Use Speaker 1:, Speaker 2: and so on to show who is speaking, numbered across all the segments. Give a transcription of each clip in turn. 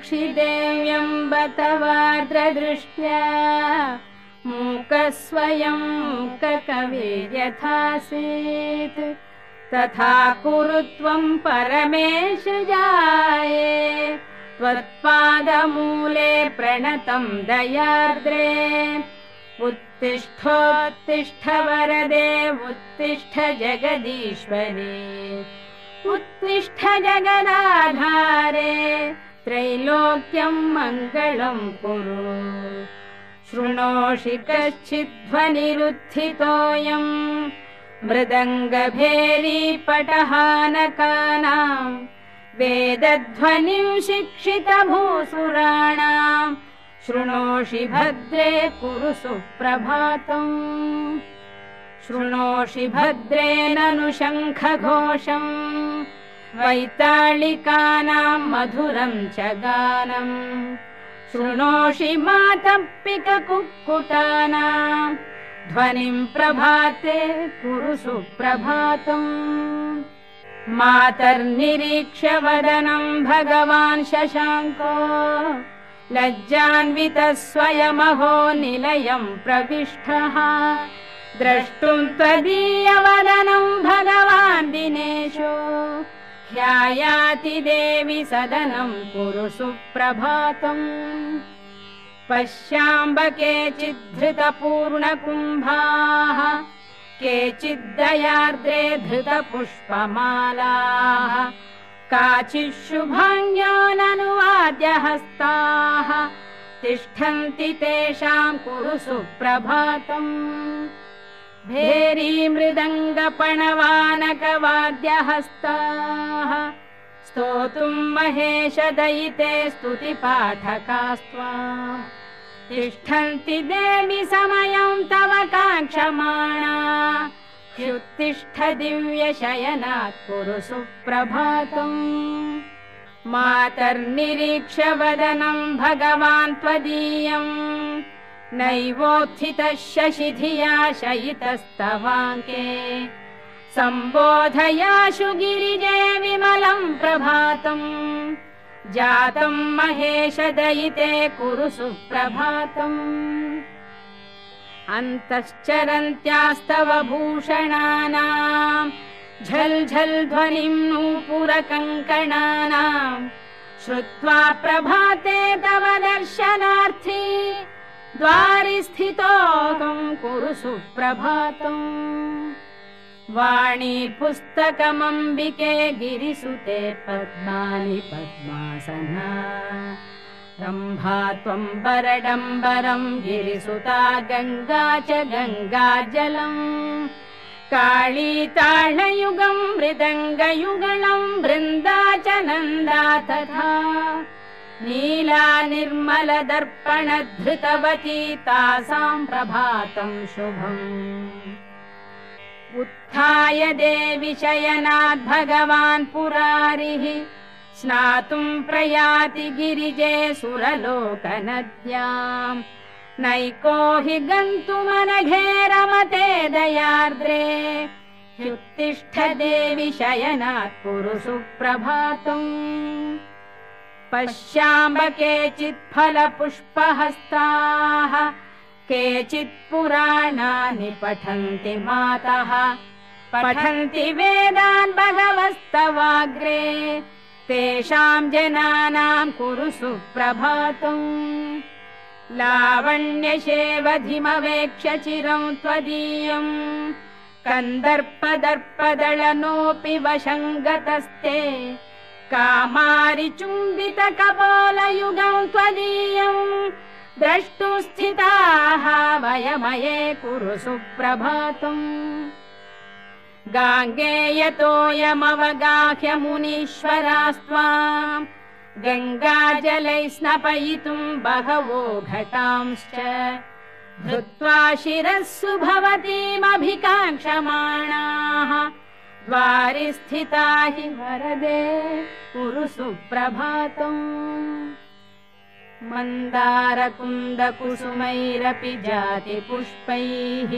Speaker 1: कामाक्षि देव्यम् बतवार्द्रदृष्ट्या मूकस्वयं ककविर्यथासीत् तथा कुरु त्वम् परमेश जाये। त्वत्पादमूले प्रणतम् दयार्द्रे। उत्तिष्ठोत्तिष्ठ वरदे उत्तिष्ठ जगदीश्वरे। उत्तिष्ठ जगदाधारे त्रैलोक्यम् मङ्गलम् कुरु। शृणोषि कश्चिद्ध्वनिरुत्थितोऽयम् मृदङ्गभेरी पटहानकानाम् वेदध्वनिम् शिक्षितभूसुराणाम् शृणोषि भद्रे कुरु सुप्रभातम् शृणोषि भद्रे ननु शङ्खघोषम् वैताळिकानाम् मधुरम् च गानम्। शृणोषि मातपिककुक्कुटानाम् ध्वनिम् प्रभाते कुरु सुप्रभातम् मातर्निरीक्ष्य वदनम् भगवान् शशाङ्को। लज्जान्वितः स्वयमहो निलयम् प्रविष्टः। द्रष्टुम् त्वदीयवदनम् भगवान् दिनेशो ह्यायाति देवि सदनम् कुरु सुप्रभातम्। पश्याम्ब केचिद्धृतपूर्णकुम्भाः केचिद्दयार्द्रे धृतपुष्पमालाः काचिशुभाङ्ग्यो ननुवाद्यहस्ताः तिष्ठन्ति तेषाम् कुरु सुप्रभातम् भेरी मृदङ्गपणवानकवाद्यहस्ताः। स्तोतुम् महेशदयिते स्तुतिपाठकास्त्वा। तिष्ठन्ति देवि समयम् तव काङ्क्षमाणा। ह्युत्तिष्ठ दिव्यशयनात् कुरु सुप्रभातम्। मातर्निरीक्ष्य वदनम् भगवान् त्वदीयम् नैवोत्थितः शशिधिया शयितस्तवाङ्के सम्बोधयाशु गिरिजे विमलम् प्रभातम्। जातम् महेशदयिते कुरु सुप्रभातम्। अन्तश्चरन्त्यास्तव भूषणानाम्। झल् झल् ध्वनिम् नूपुरकङ्कणानाम्। श्रुत्वा प्रभाते तव दर्शनार्थी द्वारि स्थितो कुरु सुप्रभातम् वाणी पुस्तकमम्बिके गिरिसुते पद्मानि पद्मासना। रम्भा त्वम् बरडम्बरम् गिरिसुता गङ्गा च गङ्गाजलम् काळीताळयुगम् मृदङ्गयुगलम् वृन्दा च नन्दा तथा नीला निर्मल दर्पण धृतवती तासाम् प्रभातम् शुभम्। उत्थाय देवि शयनात् भगवान् पुरारिः स्नातुम् प्रयाति गिरिजे सुरलोकनद्याम् नैको हि गन्तुमनघे रमते दयार्द्रे ह्युत्तिष्ठ देवि शयनात् कुरु सुप्रभातम् पश्याम्ब केचित् फलपुष्पहस्ताः केचित् पुराणानि पठन्ति मातः। पठन्ति वेदान् भगवस्तवाग्रे तेषाम् जनानाम् कुरु सुप्रभातम् लावण्यशेवधिमवेक्ष्य चिरम् त्वदीयम् कन्दर्पदर्पदळनोऽपि वशङ्गतस्ते कामारिचुम्बितकपोलयुगम् त्वदीयम् द्रष्टु स्थिताः वयमये कुरु सुप्रभातम् गाङ्गेयतोऽयमवगाह्य मुनीश्वरास्त्वाम् गङ्गाजलै स्नपयितुम् बहवो घटांश्च। धृत्वा शिरःसु भवतीमभिकाङ्क्षमाणाः स्थिता हि वरदे कुरु सुप्रभातम् मन्दारकुन्दकुसुमैरपि जातिपुष्पैः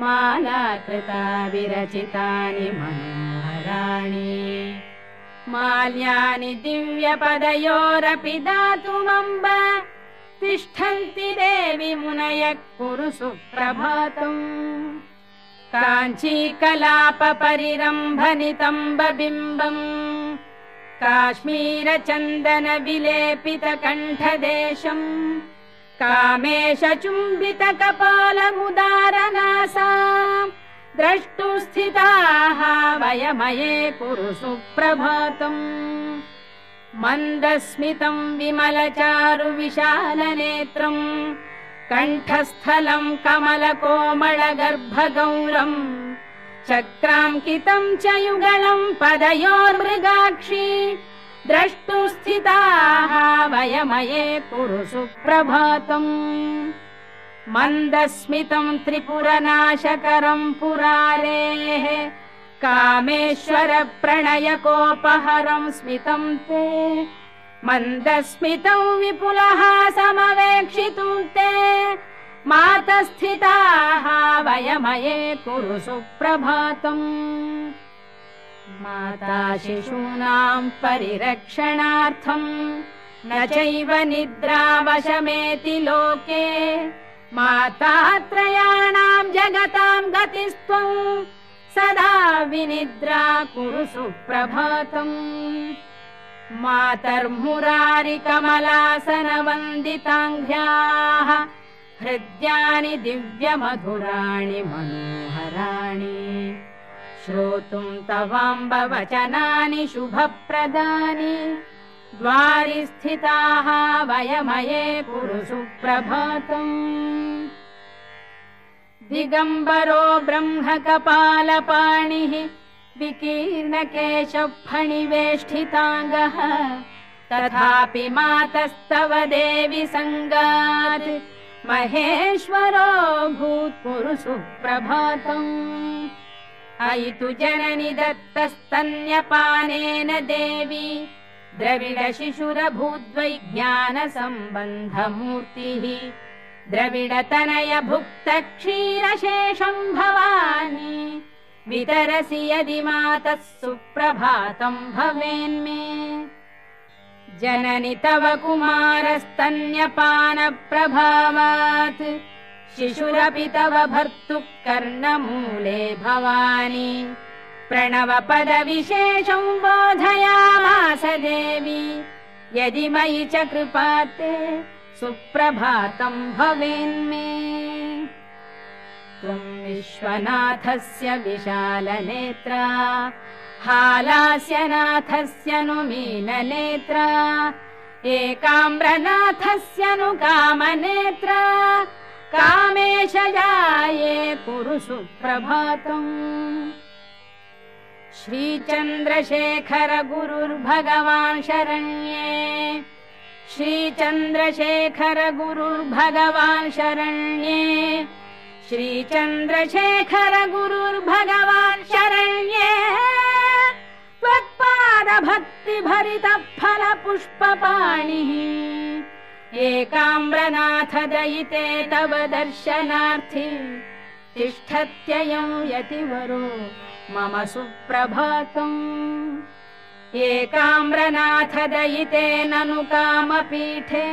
Speaker 1: माला कृता विरचितानि मनोहराणि माल्यानि दिव्यपदयोरपि दातुमम्ब तिष्ठन्ति देवि मुनयः कुरु सुप्रभातम् काञ्चीकलापरिरम्भनितम्बबिम्बम् काश्मीरचन्दन विलेपित कण्ठदेशम् कामेश चुम्बित कपालमुदारनासा द्रष्टु स्थिताः वयमये कुरु सुप्रभातम् मन्दस्मितम् विमलचारु विशालनेत्रम् कण्ठस्थलम् कमलकोमलगर्भगौरम् चक्राङ्कितम् च युगलम् पदयोर्मृगाक्षी द्रष्टु स्थिताः वयमये कुरु सुप्रभातम् मन्दस्मितम् त्रिपुरनाशकरम् पुरारेः कामेश्वर प्रणयकोपहरम् स्मितम् ते मन्दस्मितौ विपुलः समवेक्षितुम् ते मातस्थिताः वयमये कुरु सुप्रभातम्। माता शिशूनाम् परिरक्षणार्थम्। न चैव निद्रावशमेति लोके। मातात्रयाणाम् जगताम् गतिस्त्वम् सदा विनिद्रा कुरु सुप्रभातम् मातर्मुरारिकमलासनवन्दिताङ्घ्याः हृद्यानि दिव्यमधुराणि मनोहराणि। श्रोतुम् तवाम्ब वचनानि शुभप्रदानि। द्वारि स्थिताः वयमये कुरु सुप्रभातम् दिगम्बरो ब्रह्मकपालपाणिः विकीर्णकेशफणिवेष्ठिताङ्गः तथापि मातस्तव देवि सङ्गात्। महेश्वरो सुप्रभातम् अयि तु जननि दत्तस्तन्यपानेन देवी द्रविडशिशुरभूद्वैज्ञानसम्बन्धमूर्तिः। द्रविडतनय भुक्त क्षीरशेषम् भवानि वितरसि यदि मातः सुप्रभातम् भवेन्मे। जननि तव कुमारस्तन्यपानप्रभावात्। शिशुरपि तव भर्तुः कर्णमूले भवानि। प्रणवपदविशेषम् बोधयामास देवी। यदि मयि च कृपाते सुप्रभातम् भवेन्मे त्वम् विश्वनाथस्य विशालनेत्रा हालास्य नाथस्य नु मीननेत्रा एकाम्रनाथस्य नु कामनेत्रा कामेश जाये कुरु सुप्रभातम् श्रीचन्द्रशेखर गुरुर्भगवान् शरण्ये श्रीचन्द्रशेखर गुरुर्भगवान् शरण्ये श्रीचन्द्रशेखर गुरुर्भगवान् शरण्ये फल पुष्पपाणिः एकाम्रनाथ दयिते तव दर्शनार्थी तिष्ठत्ययम् यतिवरो मम सुप्रभातम् एकाम्रनाथ दयिते ननु कामपीठे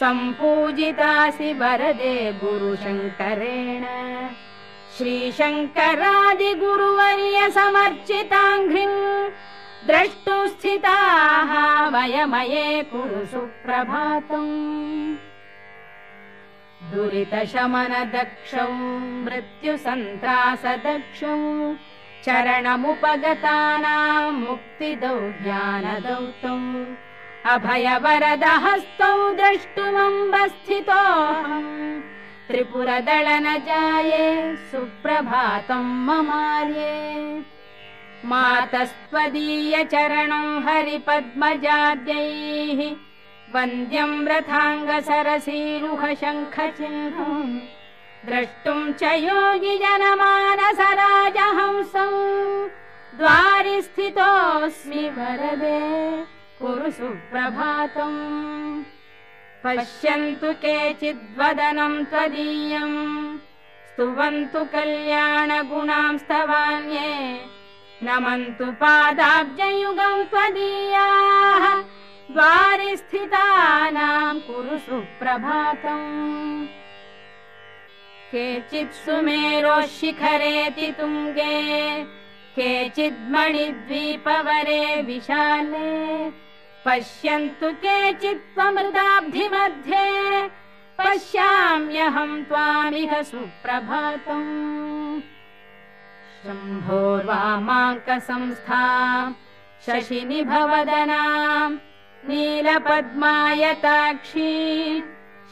Speaker 1: सम्पूजितासि वरदे गुरुशङ्करेण। श्रीशङ्करादिगुरुवर्य समर्चिताङ्घ्रिम् द्रष्टु स्थिताः वयमये कुरु सुप्रभातम् दुरितशमनदक्षौ मृत्युसन्त्रासदक्षौ चरणमुपगतानाम् मुक्तिदौ ज्ञानदौतौ अभयवरदहस्तौ द्रष्टुमम्बस्थितोऽहम् त्रिपुरदळन जाये सुप्रभातम् ममार्ये। मातस्त्वदीय चरणम् हरिपद्मजाद्यैः वन्द्यम् रथाङ्गसरसीरुह शङ्खचिह्नम् द्रष्टुम् च योगि जनमानसराजहंसौ द्वारि स्थितोऽस्मि वरदे कुरु सुप्रभातम् पश्यन्तु केचिद्वदनम् त्वदीयम्। स्तुवन्तु कल्याणगुणांस्तवान्ये। नमन्तु पादाब्जयुगम् त्वदीयाः। द्वारि स्थितानाम् कुरु सुप्रभातम् केचित् सुमेरोः शिखरेति तुङ्गे। केचिद्मणिद्वीपवरे विशाले पश्यन्तु केचित् पश्याम्यहम् त्वामिह सुप्रभातम्। शम्भोर्वामाङ्कसंस्था शशिनि भवदनाम् नीलपद्मायताक्षी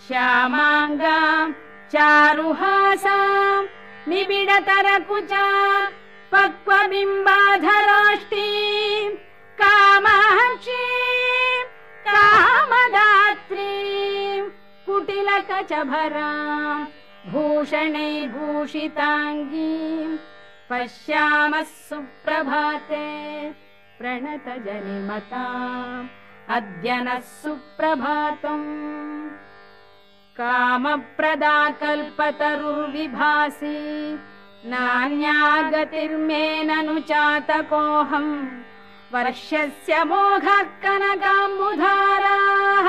Speaker 1: श्यामाङ्गाम् चारुहासाम् निबिडतरकुचा पक्वबिम्बाधराष्टी कामाक्षी कुटिलकचभरा भूषणे भूषिताङ्गी। पश्यामः सुप्रभाते प्रणतजनिमता। अद्य नः सुप्रभातम्। कामप्रदा कल्पतरुर्विभासि नान्या गतिर्मेननु चातकोऽहम् वर्षस्य मोघः कनकाम्बुधाराः